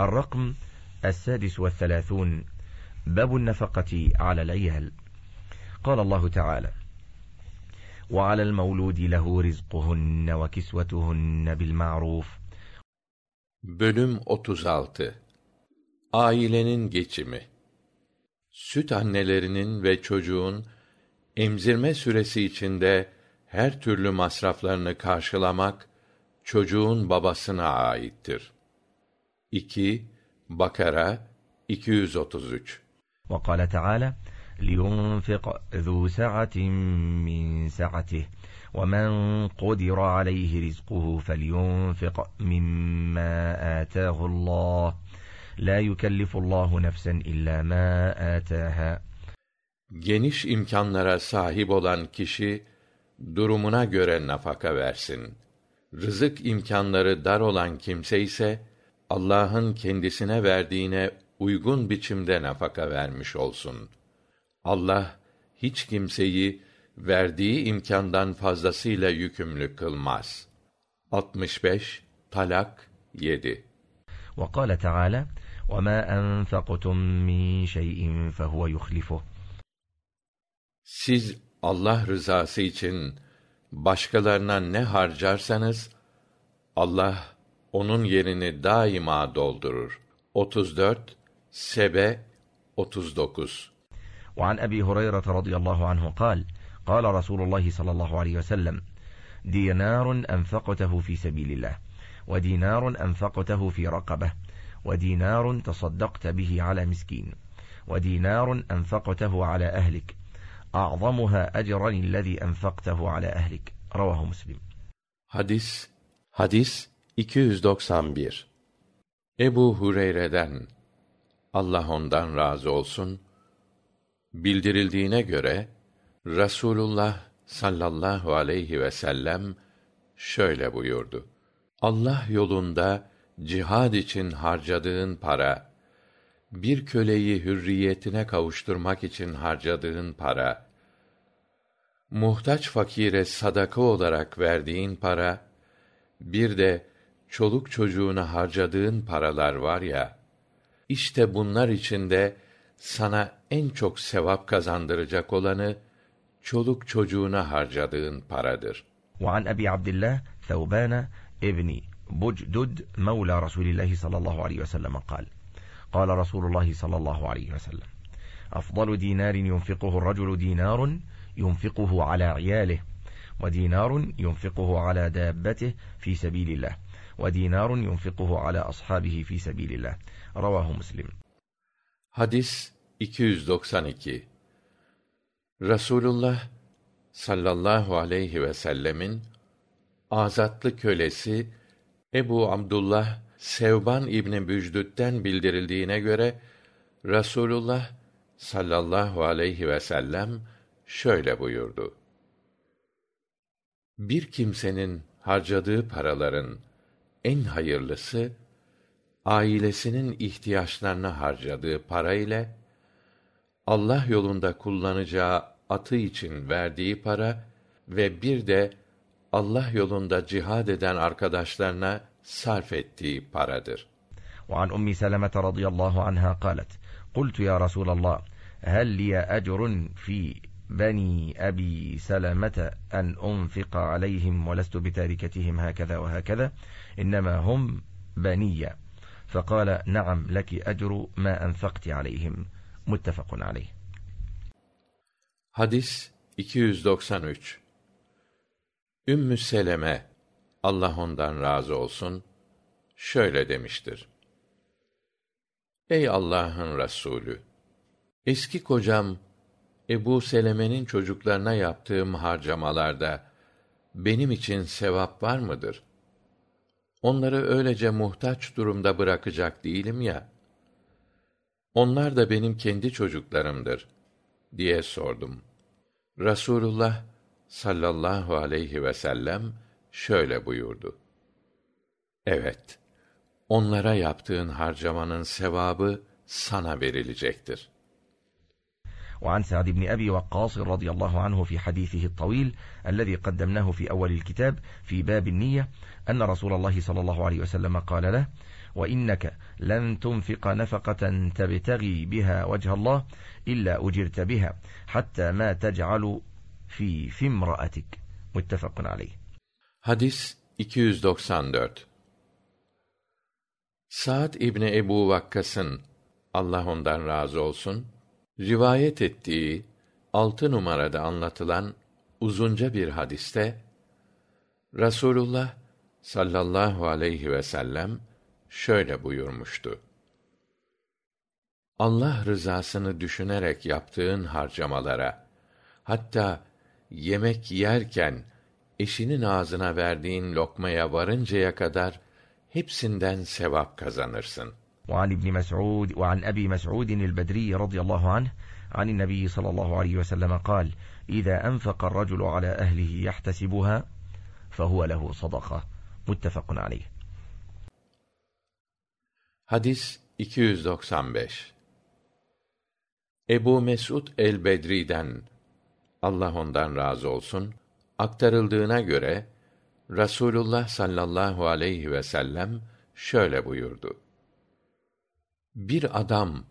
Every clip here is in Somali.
الرقم السادس والثلاثون باب النفقة على العيال قال الله تعالى وعلى المولود له رزقهن وكسوتهن بالمعروف Bölüm 36 Ailenin geçimi Süt annelerinin ve çocuğun emzirme süresi içinde her türlü masraflarını karşılamak çocuğun babasına aittir. 2 Bakara 233 وقال تعالى لينفق ذو سعة من سعته ومن قدر عليه رزقه فلينفق مما آتاه الله لا يكلف الله نفسا إلا ما آتاها Geniş imkanlara sahip olan kişi durumuna göre nafaka versin. Rızık imkanları dar olan kimse ise Allah'ın kendisine verdiğine uygun biçimde nafaka vermiş olsun. Allah hiç kimseyi verdiği imkandan fazlasıyla yükümlü kılmaz. 65 Talak 7 وقال تعالى وما أنفقتم من شيء فهو يخلفه Siz Allah rızası için başkalarına ne harcarsanız Allah onun yerini daima doldurur. 34 Sebe 39 وعن أبي هريرة رضي الله عنه قال قال رسول الله صلى الله عليه وسلم دينار أنفقته في سبيل الله ودينار أنفقته في رقبة ودينار تصدقت به على مسكين ودينار أنفقته على أهلك أعظمها أجرا الذي أنفقته على أهلك رواه مسلم Hadis Hadis 291 Ebu Hureyre'den Allah ondan razı olsun bildirildiğine göre Rasulullah sallallahu aleyhi ve sellem şöyle buyurdu. Allah yolunda cihad için harcadığın para, bir köleyi hürriyetine kavuşturmak için harcadığın para, muhtaç fakire sadaka olarak verdiğin para, bir de çoluk çocuğuna harcadığın paralar var ya, işte bunlar içinde sana en çok sevap kazandıracak olanı, çoluk çocuğuna harcadığın paradır. وعن أبي عبد الله ثوبان ابن بجدد مولى رسول الله صلى الله عليه وسلم قال قال رسول الله صلى الله عليه وسلم أفضل دينار ينفقه الرجل دينار ينفقه على عياله ودينار ينفقه على دابته في سبيل الله ودينار ينفقه على أصحابه في سبيل الله رواه مسلم Hadis 292 Rasulullah sallallahu aleyhi ve sellemin azatlı kölesi Ebu Abdullah Sevban İbni Bücdüt'ten bildirildiğine göre Rasulullah sallallahu aleyhi ve sellem şöyle buyurdu. Bir kimsenin harcadığı paraların en hayırlısı ailesinin ihtiyaçlarını harcadığı para ile Allah yolunda kullanacağı atı için verdiği para ve bir de Allah yolunda cihad eden arkadaşlarına sarf ettiği paradır. وعن أم سلمة رضي الله عنها قالت قلت يا رسول الله هل لي أجر في بني أبي سلمة أن أنفق عليهم ولست بتاركتهم هكذا وهكذا إنما هم بني فقال نعم لك أجر ما أنفقت عليهم متفق عليه Hadis 293 Ümmü Seleme Allah ondan razı olsun şöyle demiştir. Ey Allah'ın Resulü eski kocam Ebu Seleme'nin çocuklarına yaptığım harcamalarda benim için sevap var mıdır? Onları öylece muhtaç durumda bırakacak değilim ya. Onlar da benim kendi çocuklarımdır diye sordum. Rasulullah sallallahu aleyhi ve sellem şöyle buyurdu. Evet, onlara yaptığın harcamanın sevabı sana verilecektir. وعن سعد بن أبي وقاص رضي الله عنه في حديثه الطويل الذي قدمناه في أول الكتاب في باب النية أن رسول الله صلى الله عليه وسلم قال له وإنك لن تنفق نفقة تبتغي بها وجه الله إلا أجرت بها حتى ما تجعل في في امرأتك متفق عليه Hadis 294 Sa'd İbni Ebu Vakkas'ın Allah ondan razı olsun rivayet ettiği altı numarada anlatılan uzunca bir hadiste Rasulullah sallallahu aleyhi ve sellem şöyle buyurmuştu. Allah rızasını düşünerek yaptığın harcamalara, hatta yemek yerken eşinin ağzına verdiğin lokmaya varıncaya kadar hepsinden sevap kazanırsın. وعن ابن مسعود وعن أبي مسعود البدري رضي الله عنه عن النبي صلى الله عليه وسلم قال إذا أنفق الرجل على أهله يحتسبها فهو له صدقة متفق عليه Hadis 295 Ebu Mesud el-Bedri'den Allah ondan razı olsun aktarıldığına göre Rasulullah sallallahu aleyhi ve sellem şöyle buyurdu. Bir adam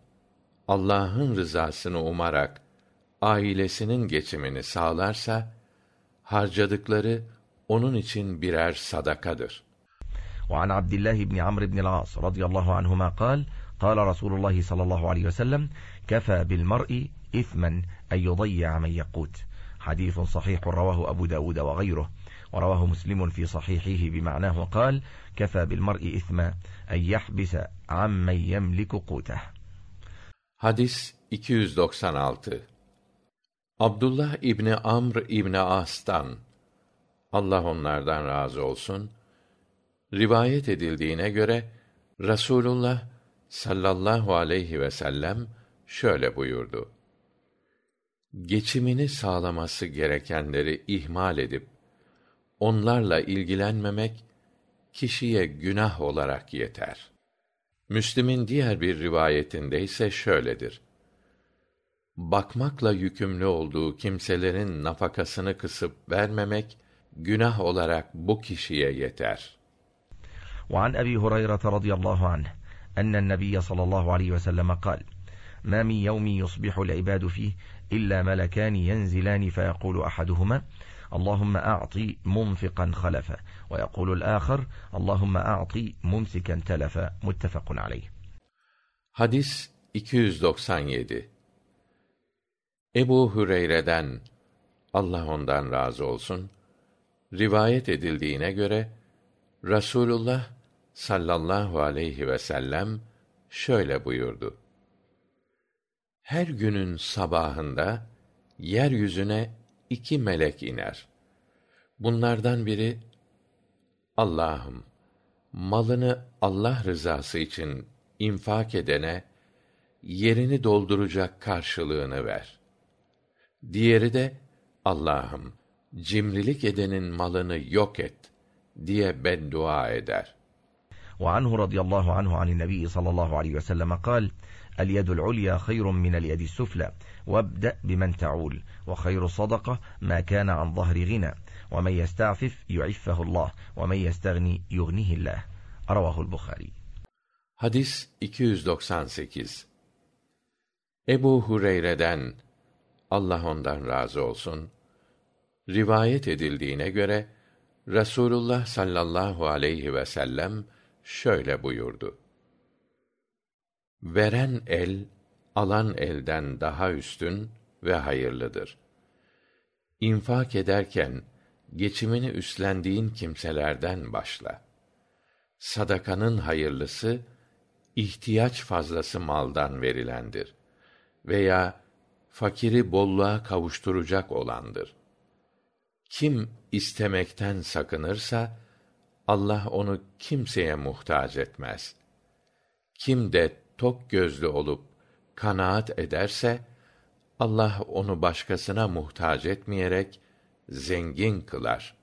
Allah'ın rızasını umarak ailesinin geçimini sağlarsa harcadıkları onun için birer sadakadır. وعن عبد الله بن عمرو بن العاص رضي الله عنهما قال قال رسول الله صلى الله عليه وسلم كفى بالمرء إثما أن يضيع من يقوت حديث صحيح رواه أبو داود وغيره ورواه مسلم في صحيحه بمعناه قال كفى بالمرء إثما أن يحبس عمن يملك قوته Hadis 296 Abdullah İbni Amr İbni As'tan Allah onlardan razı olsun rivayet edildiğine göre Rasulullah sallallahu aleyhi ve sellem şöyle buyurdu. Geçimini sağlaması gerekenleri ihmal edip onlarla ilgilenmemek kişiye günah olarak yeter. Müslim'in diğer bir rivayetinde ise şöyledir. Bakmakla yükümlü olduğu kimselerin nafakasını kısıp vermemek günah olarak bu kişiye yeter. وعن أبي هريرة رضي الله عنه أن النبي صلى الله عليه وسلم قال ما من يوم يصبح العباد فيه إلا ملكان ينزلان فيقول أحدهما اللهم أعطي منفقا خلفا ويقول الآخر اللهم أعطي ممسكا تلفا متفق عليه Hadis 297 Ebu Hüreyre'den Allah ondan razı olsun rivayet edildiğine göre Rasulullah sallallahu aleyhi ve sellem şöyle buyurdu. Her günün sabahında yeryüzüne iki melek iner. Bunlardan biri Allah'ım malını Allah rızası için infak edene yerini dolduracak karşılığını ver. Diğeri de Allah'ım cimrilik edenin malını yok et diye beddua eder. وعنه رضي الله عنه عن النبي صلى الله عليه وسلم قال اليد العليا خير من اليد السفلى وابدأ بمن تعول وخير الصدقة ما كان عن ظهر غنى ومن يستعفف يعفه الله ومن يستغني يغنيه الله رواه البخاري Hadis 298 Ebu Hureyre'den Allah ondan razı olsun rivayet edildiğine göre Rasulullah sallallahu aleyhi ve sellem şöyle buyurdu. Veren el alan elden daha üstün ve hayırlıdır. İnfak ederken geçimini üstlendiğin kimselerden başla. Sadakanın hayırlısı ihtiyaç fazlası maldan verilendir veya fakiri bolluğa kavuşturacak olandır. Kim istemekten sakınırsa Allah onu kimseye muhtaç etmez. Kim de tok gözlü olup kanaat ederse Allah onu başkasına muhtaç etmeyerek zengin kılar.